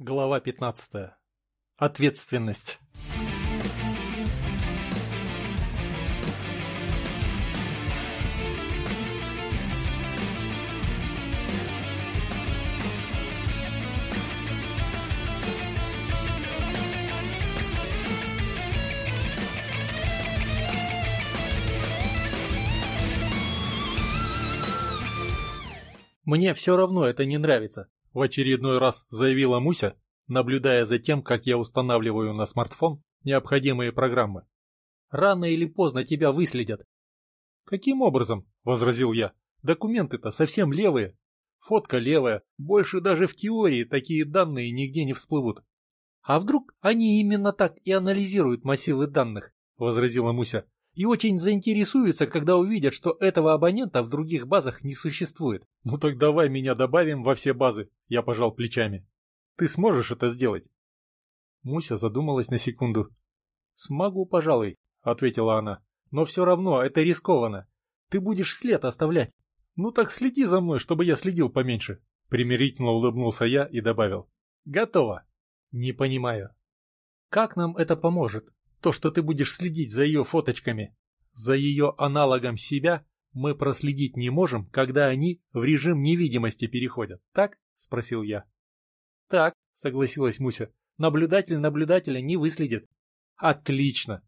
Глава 15. Ответственность. Мне все равно это не нравится, в очередной раз заявила Муся, наблюдая за тем, как я устанавливаю на смартфон необходимые программы. Рано или поздно тебя выследят. Каким образом? возразил я. Документы-то совсем левые. Фотка левая, больше даже в теории такие данные нигде не всплывут. А вдруг они именно так и анализируют массивы данных, возразила Муся и очень заинтересуются, когда увидят, что этого абонента в других базах не существует. Ну так давай меня добавим во все базы, я пожал плечами. Ты сможешь это сделать? Муся задумалась на секунду. Смогу, пожалуй, ответила она. Но все равно это рискованно. Ты будешь след оставлять. Ну так следи за мной, чтобы я следил поменьше. Примирительно улыбнулся я и добавил. Готово. Не понимаю. Как нам это поможет? То, что ты будешь следить за ее фоточками, за ее аналогом себя, мы проследить не можем, когда они в режим невидимости переходят, так? — спросил я. — Так, — согласилась Муся, — наблюдатель наблюдателя не выследит. — Отлично.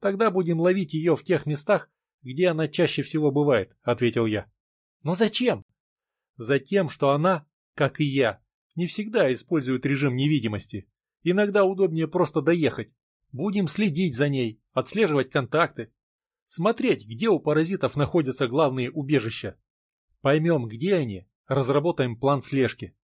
Тогда будем ловить ее в тех местах, где она чаще всего бывает, — ответил я. — Но зачем? — Затем, что она, как и я, не всегда использует режим невидимости. Иногда удобнее просто доехать, Будем следить за ней, отслеживать контакты, смотреть, где у паразитов находятся главные убежища. Поймем, где они, разработаем план слежки.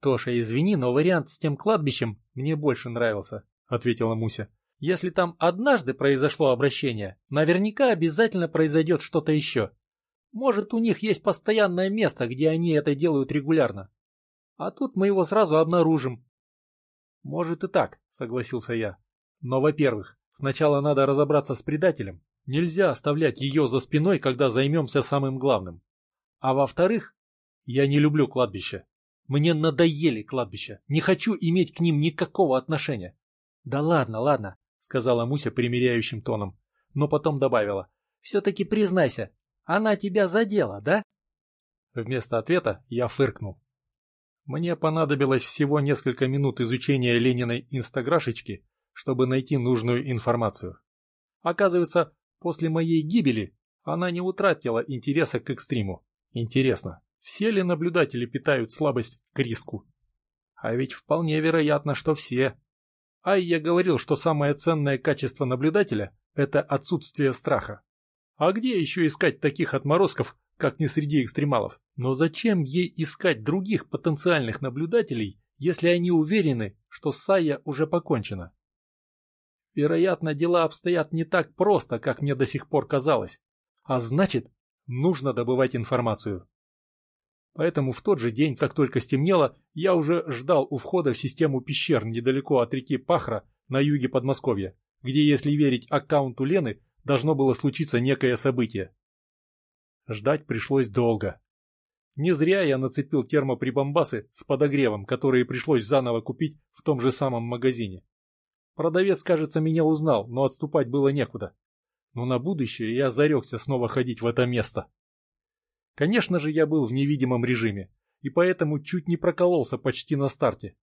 Тоша, извини, но вариант с тем кладбищем мне больше нравился, ответила Муся. Если там однажды произошло обращение, наверняка обязательно произойдет что-то еще. Может, у них есть постоянное место, где они это делают регулярно. А тут мы его сразу обнаружим. Может и так, согласился я. Но, во-первых, сначала надо разобраться с предателем. Нельзя оставлять ее за спиной, когда займемся самым главным. А во-вторых, я не люблю кладбища. Мне надоели кладбища. Не хочу иметь к ним никакого отношения. Да ладно, ладно, сказала Муся примиряющим тоном, но потом добавила. Все-таки признайся, она тебя задела, да? Вместо ответа я фыркнул. Мне понадобилось всего несколько минут изучения Лениной инстаграшечки, чтобы найти нужную информацию. Оказывается, после моей гибели она не утратила интереса к экстриму. Интересно, все ли наблюдатели питают слабость к риску? А ведь вполне вероятно, что все. Ай, я говорил, что самое ценное качество наблюдателя – это отсутствие страха. А где еще искать таких отморозков, как не среди экстремалов? Но зачем ей искать других потенциальных наблюдателей, если они уверены, что Сая уже покончена? Вероятно, дела обстоят не так просто, как мне до сих пор казалось. А значит, нужно добывать информацию. Поэтому в тот же день, как только стемнело, я уже ждал у входа в систему пещер недалеко от реки Пахра на юге Подмосковья, где, если верить аккаунту Лены, должно было случиться некое событие. Ждать пришлось долго. Не зря я нацепил термоприбамбасы с подогревом, которые пришлось заново купить в том же самом магазине. Продавец, кажется, меня узнал, но отступать было некуда. Но на будущее я зарекся снова ходить в это место. Конечно же, я был в невидимом режиме, и поэтому чуть не прокололся почти на старте.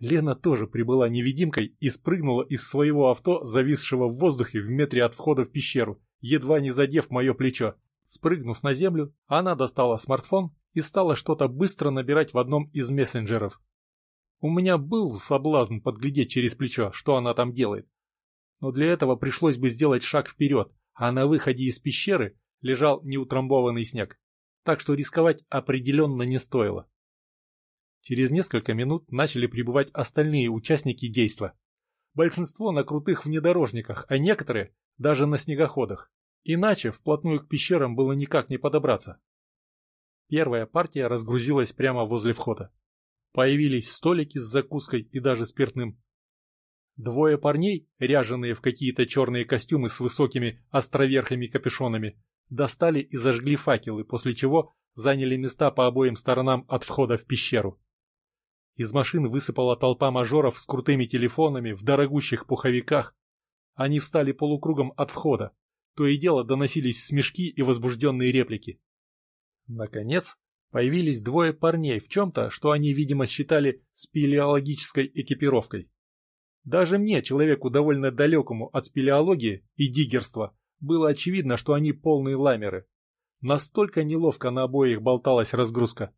Лена тоже прибыла невидимкой и спрыгнула из своего авто, зависшего в воздухе в метре от входа в пещеру, едва не задев мое плечо. Спрыгнув на землю, она достала смартфон и стала что-то быстро набирать в одном из мессенджеров. У меня был соблазн подглядеть через плечо, что она там делает. Но для этого пришлось бы сделать шаг вперед, а на выходе из пещеры лежал неутрамбованный снег. Так что рисковать определенно не стоило. Через несколько минут начали прибывать остальные участники действа. Большинство на крутых внедорожниках, а некоторые даже на снегоходах. Иначе вплотную к пещерам было никак не подобраться. Первая партия разгрузилась прямо возле входа. Появились столики с закуской и даже спиртным. Двое парней, ряженые в какие-то черные костюмы с высокими островерхими капюшонами, достали и зажгли факелы, после чего заняли места по обоим сторонам от входа в пещеру. Из машин высыпала толпа мажоров с крутыми телефонами в дорогущих пуховиках. Они встали полукругом от входа. То и дело доносились смешки и возбужденные реплики. Наконец, появились двое парней в чем-то, что они, видимо, считали спелеологической экипировкой. Даже мне, человеку довольно далекому от спелеологии и диггерства, было очевидно, что они полные ламеры. Настолько неловко на обоих болталась разгрузка.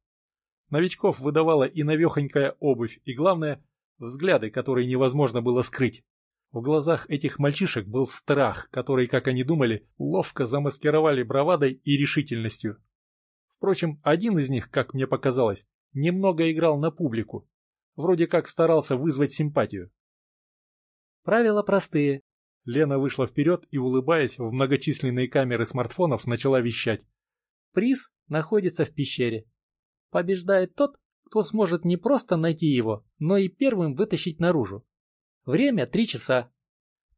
Новичков выдавала и навехонькая обувь, и, главное, взгляды, которые невозможно было скрыть. В глазах этих мальчишек был страх, который, как они думали, ловко замаскировали бравадой и решительностью. Впрочем, один из них, как мне показалось, немного играл на публику. Вроде как старался вызвать симпатию. Правила простые. Лена вышла вперед и, улыбаясь в многочисленные камеры смартфонов, начала вещать. Приз находится в пещере. Побеждает тот, кто сможет не просто найти его, но и первым вытащить наружу. Время три часа.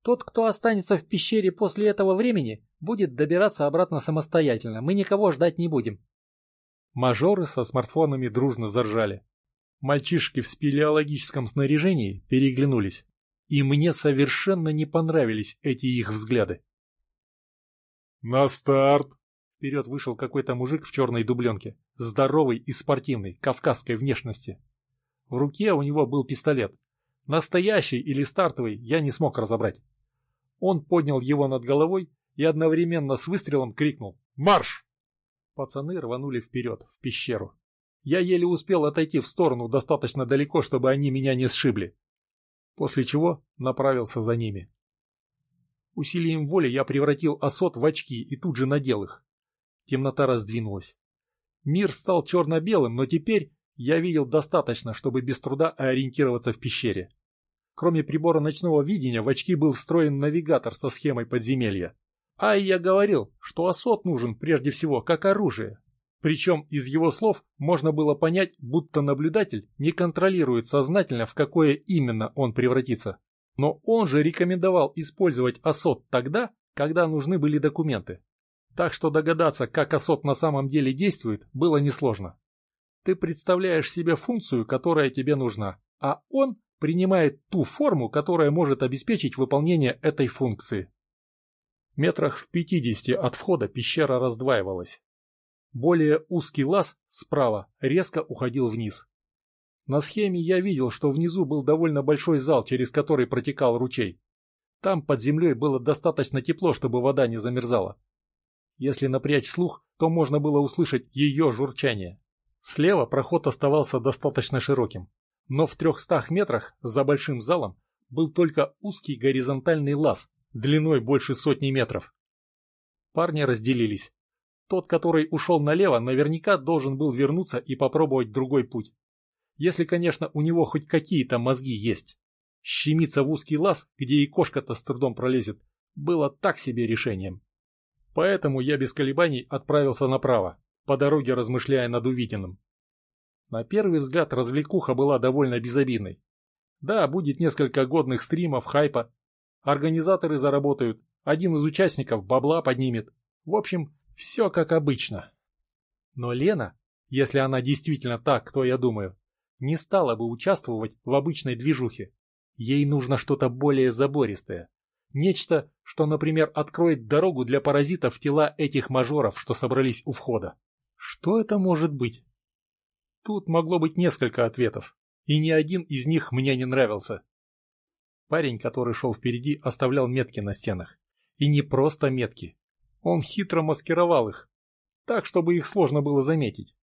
Тот, кто останется в пещере после этого времени, будет добираться обратно самостоятельно. Мы никого ждать не будем. Мажоры со смартфонами дружно заржали. Мальчишки в спелеологическом снаряжении переглянулись. И мне совершенно не понравились эти их взгляды. «На старт!» Вперед вышел какой-то мужик в черной дубленке, здоровый и спортивный, кавказской внешности. В руке у него был пистолет. Настоящий или стартовый я не смог разобрать. Он поднял его над головой и одновременно с выстрелом крикнул «Марш!». Пацаны рванули вперед, в пещеру. Я еле успел отойти в сторону достаточно далеко, чтобы они меня не сшибли. После чего направился за ними. Усилием воли я превратил осот в очки и тут же надел их. Темнота раздвинулась. Мир стал черно-белым, но теперь я видел достаточно, чтобы без труда ориентироваться в пещере. Кроме прибора ночного видения, в очки был встроен навигатор со схемой подземелья. А я говорил, что осот нужен прежде всего как оружие. Причем из его слов можно было понять, будто наблюдатель не контролирует сознательно, в какое именно он превратится. Но он же рекомендовал использовать осот тогда, когда нужны были документы. Так что догадаться, как осот на самом деле действует, было несложно. Ты представляешь себе функцию, которая тебе нужна, а он принимает ту форму, которая может обеспечить выполнение этой функции. Метрах в 50 от входа пещера раздваивалась. Более узкий лаз справа резко уходил вниз. На схеме я видел, что внизу был довольно большой зал, через который протекал ручей. Там под землей было достаточно тепло, чтобы вода не замерзала. Если напрячь слух, то можно было услышать ее журчание. Слева проход оставался достаточно широким, но в трехстах метрах за большим залом был только узкий горизонтальный лаз, длиной больше сотни метров. Парни разделились. Тот, который ушел налево, наверняка должен был вернуться и попробовать другой путь. Если, конечно, у него хоть какие-то мозги есть. Щемиться в узкий лаз, где и кошка-то с трудом пролезет, было так себе решением. Поэтому я без колебаний отправился направо, по дороге размышляя над увиденным. На первый взгляд развлекуха была довольно безобидной. Да, будет несколько годных стримов, хайпа. Организаторы заработают, один из участников бабла поднимет. В общем, все как обычно. Но Лена, если она действительно так, кто я думаю, не стала бы участвовать в обычной движухе. Ей нужно что-то более забористое. Нечто, что, например, откроет дорогу для паразитов тела этих мажоров, что собрались у входа. Что это может быть? Тут могло быть несколько ответов, и ни один из них мне не нравился. Парень, который шел впереди, оставлял метки на стенах. И не просто метки. Он хитро маскировал их, так, чтобы их сложно было заметить.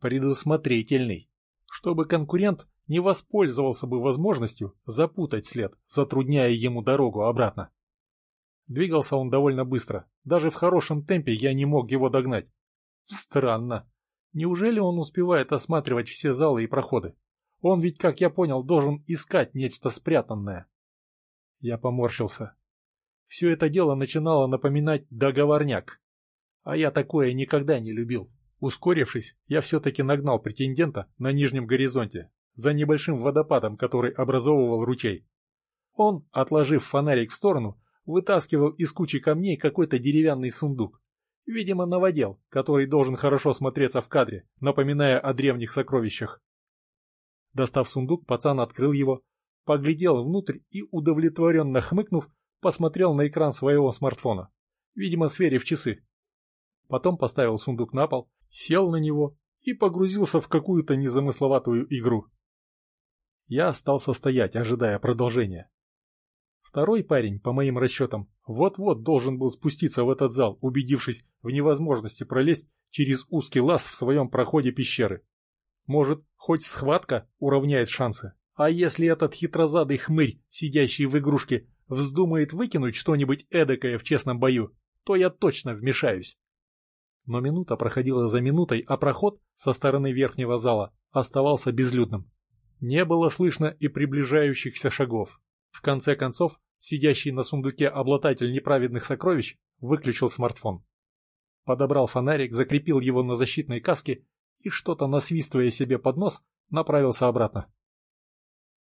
Предусмотрительный, чтобы конкурент не воспользовался бы возможностью запутать след, затрудняя ему дорогу обратно. Двигался он довольно быстро. Даже в хорошем темпе я не мог его догнать. Странно. Неужели он успевает осматривать все залы и проходы? Он ведь, как я понял, должен искать нечто спрятанное. Я поморщился. Все это дело начинало напоминать договорняк. А я такое никогда не любил. Ускорившись, я все-таки нагнал претендента на нижнем горизонте, за небольшим водопадом, который образовывал ручей. Он, отложив фонарик в сторону, вытаскивал из кучи камней какой-то деревянный сундук. Видимо, новодел, который должен хорошо смотреться в кадре, напоминая о древних сокровищах. Достав сундук, пацан открыл его, поглядел внутрь и, удовлетворенно хмыкнув, посмотрел на экран своего смартфона, видимо, сверив часы. Потом поставил сундук на пол, сел на него и погрузился в какую-то незамысловатую игру. Я остался стоять, ожидая продолжения. Второй парень, по моим расчетам, вот-вот должен был спуститься в этот зал, убедившись в невозможности пролезть через узкий лаз в своем проходе пещеры. Может, хоть схватка уравняет шансы? А если этот хитрозадый хмырь, сидящий в игрушке, вздумает выкинуть что-нибудь эдакое в честном бою, то я точно вмешаюсь. Но минута проходила за минутой, а проход со стороны верхнего зала оставался безлюдным. Не было слышно и приближающихся шагов. В конце концов, сидящий на сундуке обладатель неправедных сокровищ выключил смартфон. Подобрал фонарик, закрепил его на защитной каске и, что-то насвистывая себе под нос, направился обратно.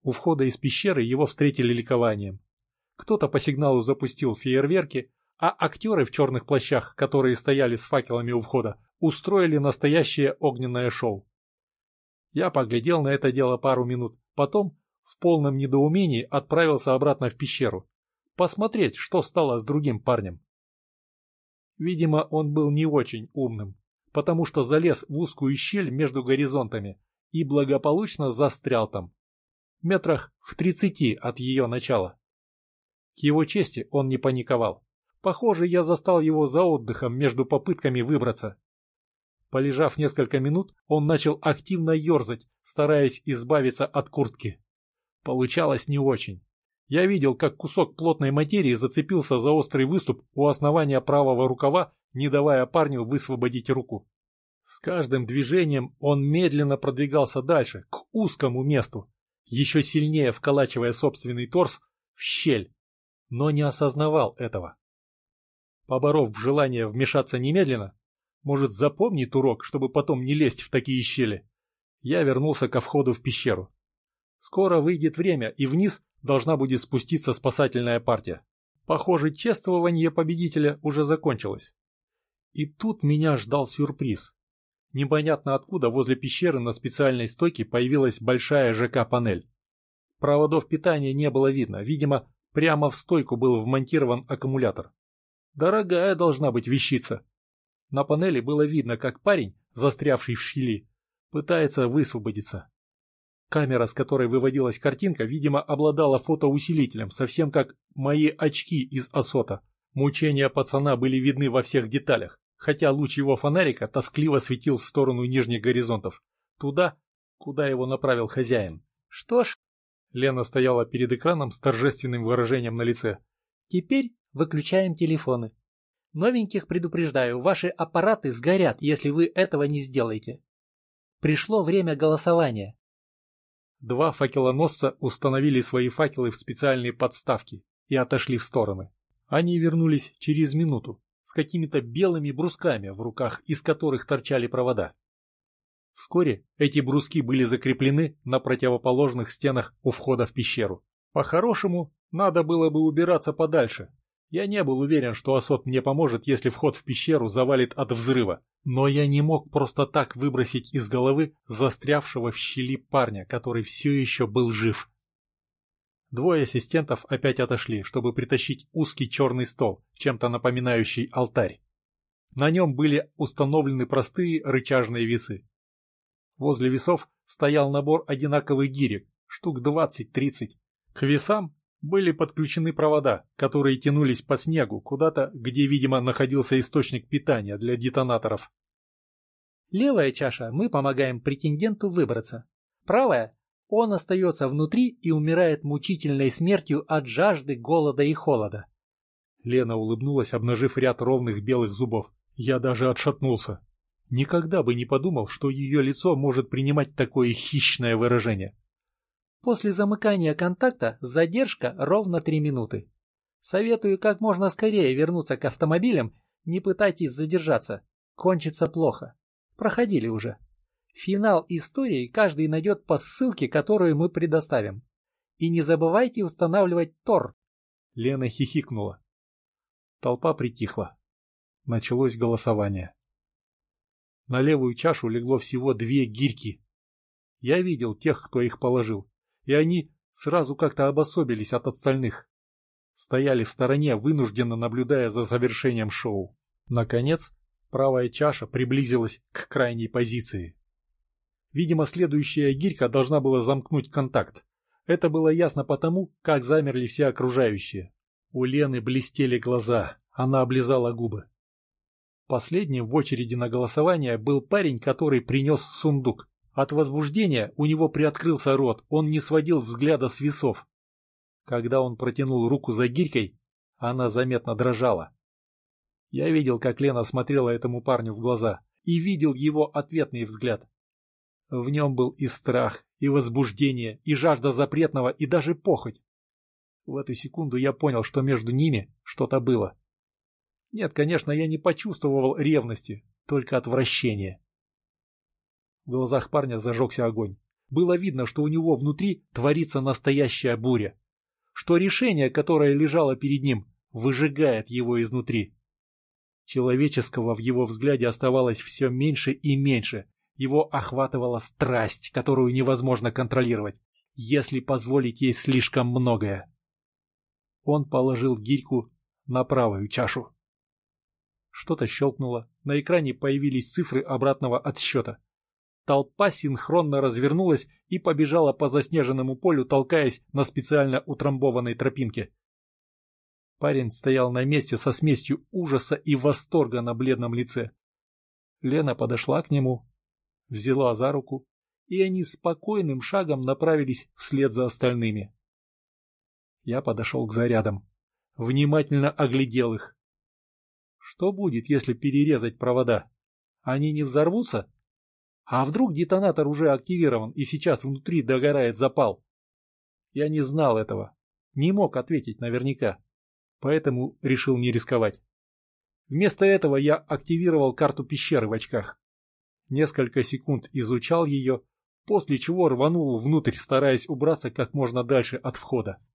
У входа из пещеры его встретили ликованием. Кто-то по сигналу запустил фейерверки, а актеры в черных плащах, которые стояли с факелами у входа, устроили настоящее огненное шоу. Я поглядел на это дело пару минут, потом в полном недоумении отправился обратно в пещеру, посмотреть, что стало с другим парнем. Видимо, он был не очень умным, потому что залез в узкую щель между горизонтами и благополучно застрял там, метрах в тридцати от ее начала. К его чести он не паниковал. Похоже, я застал его за отдыхом между попытками выбраться. Полежав несколько минут, он начал активно ерзать, стараясь избавиться от куртки. Получалось не очень. Я видел, как кусок плотной материи зацепился за острый выступ у основания правого рукава, не давая парню высвободить руку. С каждым движением он медленно продвигался дальше, к узкому месту, еще сильнее вколачивая собственный торс в щель, но не осознавал этого. Поборов желание вмешаться немедленно, может, запомнит урок, чтобы потом не лезть в такие щели, я вернулся ко входу в пещеру. Скоро выйдет время, и вниз должна будет спуститься спасательная партия. Похоже, чествование победителя уже закончилось. И тут меня ждал сюрприз. Непонятно откуда возле пещеры на специальной стойке появилась большая ЖК-панель. Проводов питания не было видно, видимо, прямо в стойку был вмонтирован аккумулятор. Дорогая должна быть вещица. На панели было видно, как парень, застрявший в щели, пытается высвободиться. Камера, с которой выводилась картинка, видимо, обладала фотоусилителем, совсем как мои очки из Асота. Мучения пацана были видны во всех деталях, хотя луч его фонарика тоскливо светил в сторону нижних горизонтов, туда, куда его направил хозяин. Что ж, Лена стояла перед экраном с торжественным выражением на лице. Теперь выключаем телефоны. Новеньких предупреждаю, ваши аппараты сгорят, если вы этого не сделаете. Пришло время голосования. Два факелоносца установили свои факелы в специальные подставки и отошли в стороны. Они вернулись через минуту с какими-то белыми брусками в руках, из которых торчали провода. Вскоре эти бруски были закреплены на противоположных стенах у входа в пещеру. По-хорошему, надо было бы убираться подальше, я не был уверен, что Асот мне поможет, если вход в пещеру завалит от взрыва, но я не мог просто так выбросить из головы застрявшего в щели парня, который все еще был жив. Двое ассистентов опять отошли, чтобы притащить узкий черный стол, чем-то напоминающий алтарь. На нем были установлены простые рычажные весы. Возле весов стоял набор одинаковых гирек, штук 20-30. К весам были подключены провода, которые тянулись по снегу куда-то, где, видимо, находился источник питания для детонаторов. Левая чаша мы помогаем претенденту выбраться. Правая он остается внутри и умирает мучительной смертью от жажды, голода и холода. Лена улыбнулась, обнажив ряд ровных белых зубов. Я даже отшатнулся. Никогда бы не подумал, что ее лицо может принимать такое хищное выражение. После замыкания контакта задержка ровно 3 минуты. Советую как можно скорее вернуться к автомобилям, не пытайтесь задержаться. Кончится плохо. Проходили уже. Финал истории каждый найдет по ссылке, которую мы предоставим. И не забывайте устанавливать Тор. Лена хихикнула. Толпа притихла. Началось голосование. На левую чашу легло всего две гирьки. Я видел тех, кто их положил, и они сразу как-то обособились от остальных. Стояли в стороне, вынужденно наблюдая за завершением шоу. Наконец, правая чаша приблизилась к крайней позиции. Видимо, следующая гирька должна была замкнуть контакт. Это было ясно потому, как замерли все окружающие. У Лены блестели глаза, она облизала губы. Последним в очереди на голосование был парень, который принес сундук. От возбуждения у него приоткрылся рот, он не сводил взгляда с весов. Когда он протянул руку за гирькой, она заметно дрожала. Я видел, как Лена смотрела этому парню в глаза, и видел его ответный взгляд. В нем был и страх, и возбуждение, и жажда запретного, и даже похоть. В эту секунду я понял, что между ними что-то было. Нет, конечно, я не почувствовал ревности, только отвращение. В глазах парня зажегся огонь. Было видно, что у него внутри творится настоящая буря. Что решение, которое лежало перед ним, выжигает его изнутри. Человеческого в его взгляде оставалось все меньше и меньше. Его охватывала страсть, которую невозможно контролировать, если позволить ей слишком многое. Он положил гирьку на правую чашу. Что-то щелкнуло. На экране появились цифры обратного отсчета. Толпа синхронно развернулась и побежала по заснеженному полю, толкаясь на специально утрамбованной тропинке. Парень стоял на месте со смесью ужаса и восторга на бледном лице. Лена подошла к нему, взяла за руку, и они спокойным шагом направились вслед за остальными. Я подошел к зарядам, внимательно оглядел их. Что будет, если перерезать провода? Они не взорвутся? А вдруг детонатор уже активирован и сейчас внутри догорает запал? Я не знал этого, не мог ответить наверняка, поэтому решил не рисковать. Вместо этого я активировал карту пещеры в очках. Несколько секунд изучал ее, после чего рванул внутрь, стараясь убраться как можно дальше от входа.